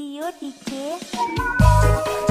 See you, TK.